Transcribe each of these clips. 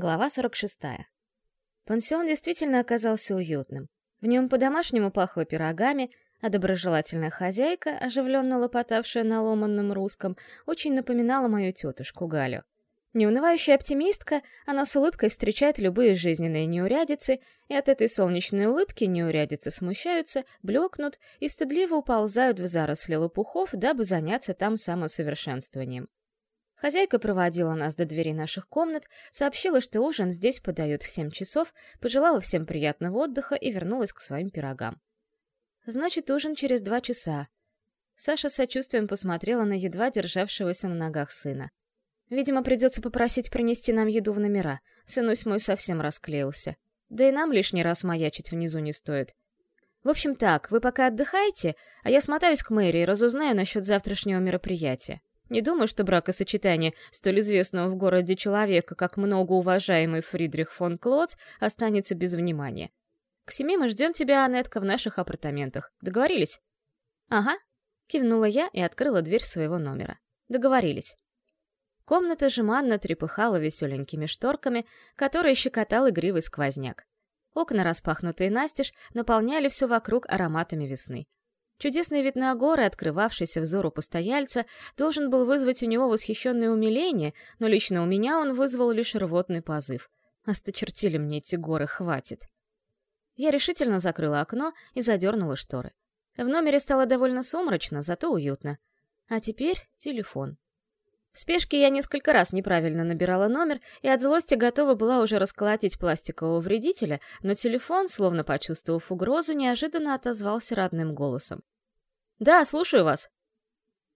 Глава 46. Пансион действительно оказался уютным. В нем по-домашнему пахло пирогами, а доброжелательная хозяйка, оживленно лопотавшая на ломанном русском, очень напоминала мою тетушку Галю. Неунывающая оптимистка, она с улыбкой встречает любые жизненные неурядицы, и от этой солнечной улыбки неурядицы смущаются, блекнут и стыдливо уползают в заросли лопухов, дабы заняться там самосовершенствованием. Хозяйка проводила нас до двери наших комнат, сообщила, что ужин здесь подают в семь часов, пожелала всем приятного отдыха и вернулась к своим пирогам. Значит, ужин через два часа. Саша с сочувствием посмотрела на едва державшегося на ногах сына. Видимо, придется попросить принести нам еду в номера. Сынусь мой совсем расклеился. Да и нам лишний раз маячить внизу не стоит. В общем так, вы пока отдыхайте, а я смотаюсь к мэрии и разузнаю насчет завтрашнего мероприятия. Не думаю, что бракосочетание столь известного в городе человека, как многоуважаемый Фридрих фон Клотц, останется без внимания. К семи мы ждем тебя, Анетка, в наших апартаментах. Договорились? Ага, кивнула я и открыла дверь своего номера. Договорились. Комната жеманно трепыхала веселенькими шторками, которые щекотал игривый сквозняк. Окна, распахнутые настежь, наполняли все вокруг ароматами весны. Чудесный вид на горы, открывавшийся взору постояльца, должен был вызвать у него восхищенное умиление, но лично у меня он вызвал лишь рвотный позыв. Осточертили мне эти горы, хватит. Я решительно закрыла окно и задернула шторы. В номере стало довольно сумрачно, зато уютно. А теперь телефон. В спешке я несколько раз неправильно набирала номер и от злости готова была уже расколотить пластикового вредителя, но телефон, словно почувствовав угрозу, неожиданно отозвался родным голосом. «Да, слушаю вас».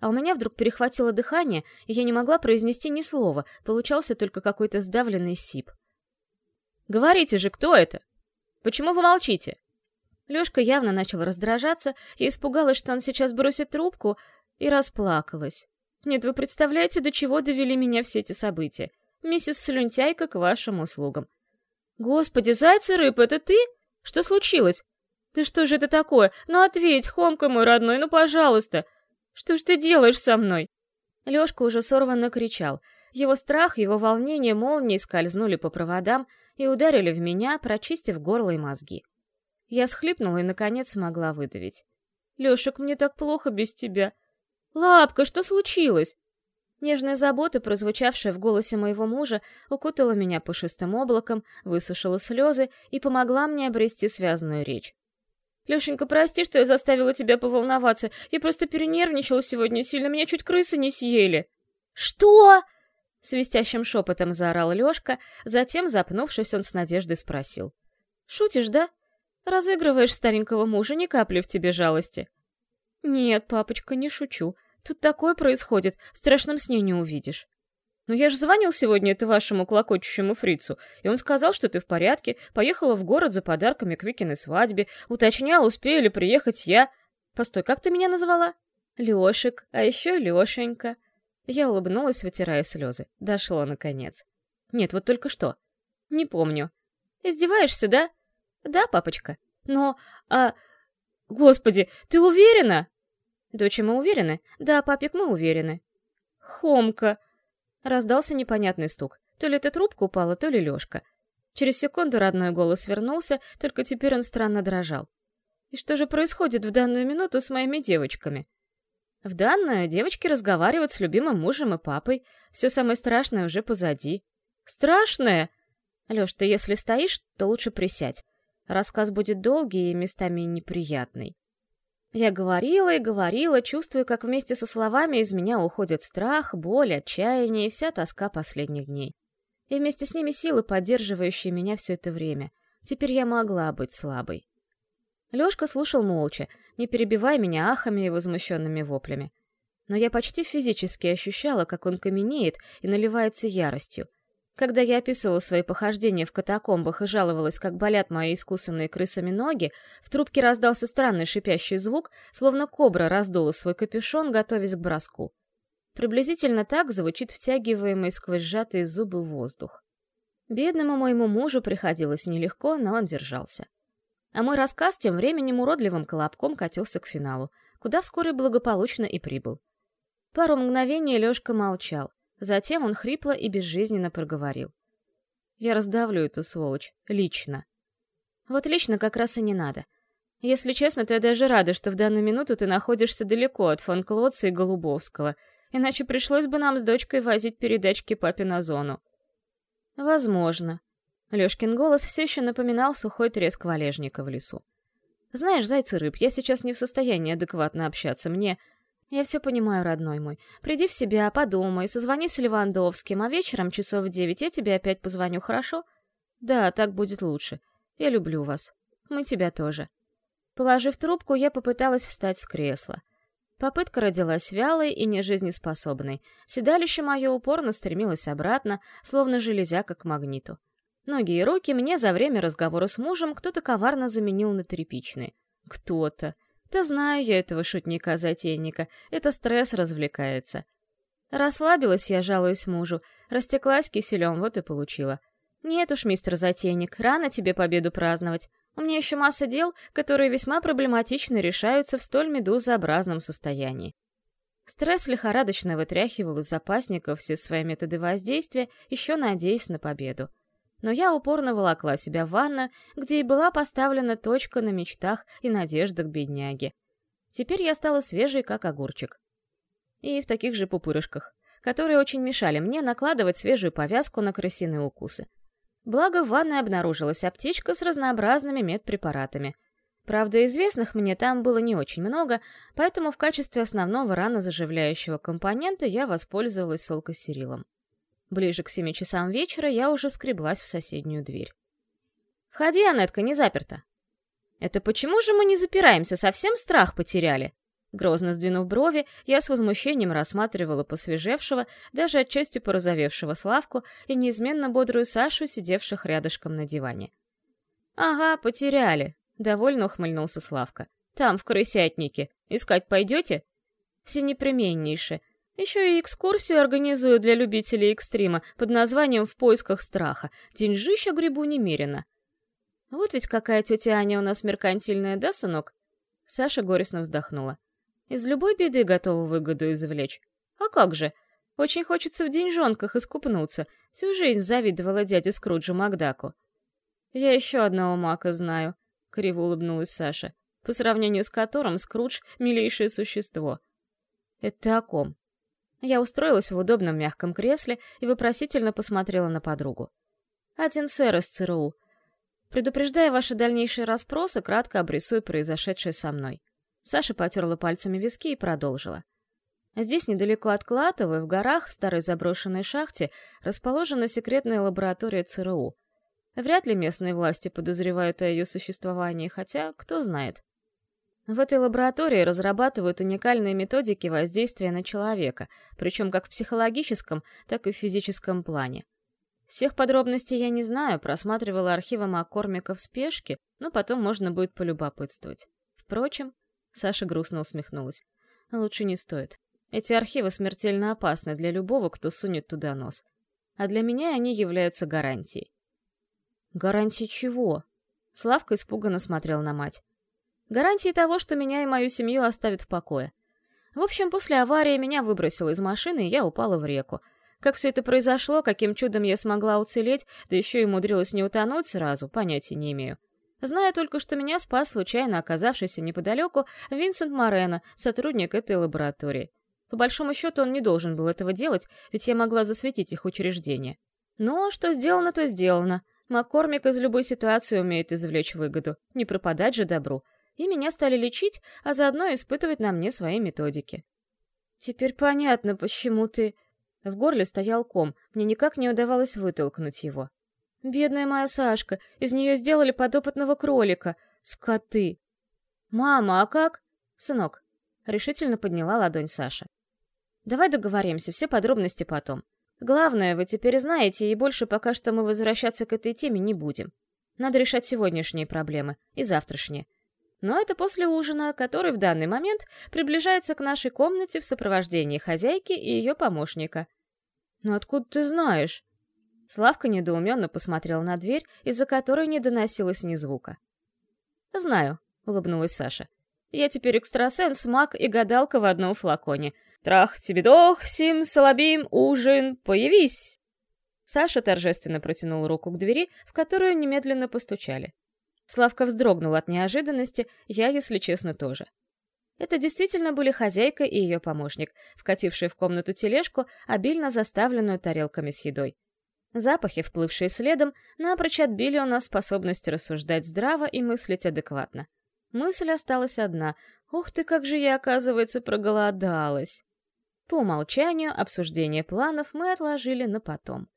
А у меня вдруг перехватило дыхание, и я не могла произнести ни слова, получался только какой-то сдавленный сип. «Говорите же, кто это? Почему вы молчите?» Лёшка явно начал раздражаться, и испугалась, что он сейчас бросит трубку, и расплакалась. Нет, вы представляете, до чего довели меня все эти события. Миссис Слюнтяйка к вашим услугам. Господи, зайцы рыб, это ты? Что случилось? Ты что же это такое? Ну ответь, Хомка мой родной, ну пожалуйста. Что ж ты делаешь со мной? Лёшка уже сорванно кричал. Его страх, его волнение молнией скользнули по проводам и ударили в меня, прочистив горло и мозги. Я схлипнула и, наконец, смогла выдавить. «Лёшек, мне так плохо без тебя. «Лапка, что случилось?» Нежная забота, прозвучавшая в голосе моего мужа, укутала меня пушистым облаком, высушила слезы и помогла мне обрести связанную речь. «Лешенька, прости, что я заставила тебя поволноваться. Я просто перенервничала сегодня сильно, меня чуть крысы не съели». «Что?» — свистящим шепотом заорал Лешка, затем, запнувшись, он с надеждой спросил. «Шутишь, да? Разыгрываешь старенького мужа, ни капли в тебе жалости». «Нет, папочка, не шучу. Тут такое происходит, в страшном сне не увидишь. Но я же звонил сегодня это вашему клокочущему фрицу, и он сказал, что ты в порядке, поехала в город за подарками к Викиной свадьбе, уточнял, успею ли приехать я... Постой, как ты меня назвала? Лешик, а еще Лешенька. Я улыбнулась, вытирая слезы. Дошло, наконец. Нет, вот только что. Не помню. Издеваешься, да? Да, папочка. Но, а... Господи, ты уверена? Дочь, мы уверены? Да, папик, мы уверены. Хомка! Раздался непонятный стук. То ли эта трубка упала, то ли Лёшка. Через секунду родной голос вернулся, только теперь он странно дрожал. И что же происходит в данную минуту с моими девочками? В данную девочки разговаривают с любимым мужем и папой. Все самое страшное уже позади. Страшное? Лёш, ты если стоишь, то лучше присядь. Рассказ будет долгий и местами неприятный. Я говорила и говорила, чувствуя, как вместе со словами из меня уходит страх, боль, отчаяние и вся тоска последних дней. И вместе с ними силы, поддерживающие меня все это время. Теперь я могла быть слабой. Лёшка слушал молча, не перебивая меня ахами и возмущенными воплями. Но я почти физически ощущала, как он каменеет и наливается яростью, когда я описывала свои похождения в катакомбах и жаловалась, как болят мои искусанные крысами ноги, в трубке раздался странный шипящий звук, словно кобра раздула свой капюшон, готовясь к броску. Приблизительно так звучит втягиваемый сквозь сжатые зубы воздух. Бедному моему мужу приходилось нелегко, но он держался. А мой рассказ тем временем уродливым колобком катился к финалу, куда вскоре благополучно и прибыл. Пару мгновений Лёшка молчал — Затем он хрипло и безжизненно проговорил. Я раздавлю эту сволочь. Лично. Вот лично как раз и не надо. Если честно, то я даже рада, что в данную минуту ты находишься далеко от фон Клотца и Голубовского, иначе пришлось бы нам с дочкой возить передачки папе на зону. Возможно. Лёшкин голос все еще напоминал сухой треск валежника в лесу. Знаешь, зайцы рыб, я сейчас не в состоянии адекватно общаться. Мне... Я все понимаю, родной мой. Приди в себя, подумай, созвони с Левандовским, а вечером часов в девять я тебе опять позвоню, хорошо? Да, так будет лучше. Я люблю вас. Мы тебя тоже. Положив трубку, я попыталась встать с кресла. Попытка родилась вялой и нежизнеспособной. Седалище мое упорно стремилось обратно, словно железяка к магниту. Ноги и руки мне за время разговора с мужем кто-то коварно заменил на тряпичные. Кто-то. Да знаю я этого шутника-затейника, это стресс развлекается. Расслабилась я, жалуюсь мужу, растеклась киселем, вот и получила. Нет уж, мистер Затейник, рано тебе победу праздновать. У меня еще масса дел, которые весьма проблематично решаются в столь медузообразном состоянии. Стресс лихорадочно вытряхивал из запасников все свои методы воздействия, еще надеясь на победу. Но я упорно волокла себя в ванну, где и была поставлена точка на мечтах и надеждах бедняги. Теперь я стала свежей, как огурчик. И в таких же пупырышках, которые очень мешали мне накладывать свежую повязку на крысиные укусы. Благо, в ванной обнаружилась аптечка с разнообразными медпрепаратами. Правда, известных мне там было не очень много, поэтому в качестве основного ранозаживляющего компонента я воспользовалась солкосерилом. Ближе к семи часам вечера я уже скреблась в соседнюю дверь. «Входи, Анетка, не заперта!» «Это почему же мы не запираемся? Совсем страх потеряли?» Грозно сдвинув брови, я с возмущением рассматривала посвежевшего, даже отчасти порозовевшего Славку и неизменно бодрую Сашу, сидевших рядышком на диване. «Ага, потеряли», — довольно ухмыльнулся Славка. «Там, в крысятнике. Искать пойдете?» «Все непременнейше. Еще и экскурсию организую для любителей экстрима под названием «В поисках страха». Деньжища грибу немерено». «Вот ведь какая тетя Аня у нас меркантильная, да, сынок?» Саша горестно вздохнула. Из любой беды готова выгоду извлечь. А как же? Очень хочется в деньжонках искупнуться. Всю жизнь завидовала дяде Скруджу Макдаку. «Я еще одного мака знаю», — криво улыбнулась Саша, по сравнению с которым Скрудж — милейшее существо. «Это о ком?» Я устроилась в удобном мягком кресле и вопросительно посмотрела на подругу. «Один сэр из ЦРУ. Предупреждая ваши дальнейшие расспросы, кратко обрисую произошедшее со мной. Саша потерла пальцами виски и продолжила. Здесь, недалеко от Клатовой, в горах, в старой заброшенной шахте, расположена секретная лаборатория ЦРУ. Вряд ли местные власти подозревают о ее существовании, хотя кто знает. В этой лаборатории разрабатывают уникальные методики воздействия на человека, причем как в психологическом, так и в физическом плане. Всех подробностей я не знаю, просматривала архивы Маккормика в спешке, но потом можно будет полюбопытствовать. Впрочем, Саша грустно усмехнулась. Лучше не стоит. Эти архивы смертельно опасны для любого, кто сунет туда нос. А для меня они являются гарантией. Гарантией чего? Славка испуганно смотрел на мать. Гарантией того, что меня и мою семью оставят в покое. В общем, после аварии меня выбросило из машины, и я упала в реку. Как все это произошло, каким чудом я смогла уцелеть, да еще и умудрилась не утонуть сразу, понятия не имею. Знаю только, что меня спас случайно оказавшийся неподалеку Винсент Морено, сотрудник этой лаборатории. По большому счету он не должен был этого делать, ведь я могла засветить их учреждение. Но что сделано, то сделано. Маккормик из любой ситуации умеет извлечь выгоду, не пропадать же добру. И меня стали лечить, а заодно испытывать на мне свои методики. Теперь понятно, почему ты... В горле стоял ком, мне никак не удавалось вытолкнуть его. Бедная моя Сашка, из нее сделали подопытного кролика. Скоты. Мама, а как? Сынок, решительно подняла ладонь Саша. Давай договоримся, все подробности потом. Главное, вы теперь знаете, и больше пока что мы возвращаться к этой теме не будем. Надо решать сегодняшние проблемы и завтрашние. Но это после ужина, который в данный момент приближается к нашей комнате в сопровождении хозяйки и ее помощника. «Ну откуда ты знаешь?» Славка недоуменно посмотрел на дверь, из-за которой не доносилось ни звука. «Знаю», — улыбнулась Саша. «Я теперь экстрасенс, маг и гадалка в одном флаконе. Трах тебе дох, сим, салабим, ужин, появись!» Саша торжественно протянул руку к двери, в которую немедленно постучали. Славка вздрогнул от неожиданности, я, если честно, тоже. Это действительно были хозяйка и ее помощник, вкатившие в комнату тележку, обильно заставленную тарелками с едой. Запахи, вплывшие следом, напрочь отбили у нас способность рассуждать здраво и мыслить адекватно. Мысль осталась одна. Ух ты, как же я, оказывается, проголодалась. По умолчанию обсуждение планов мы отложили на потом.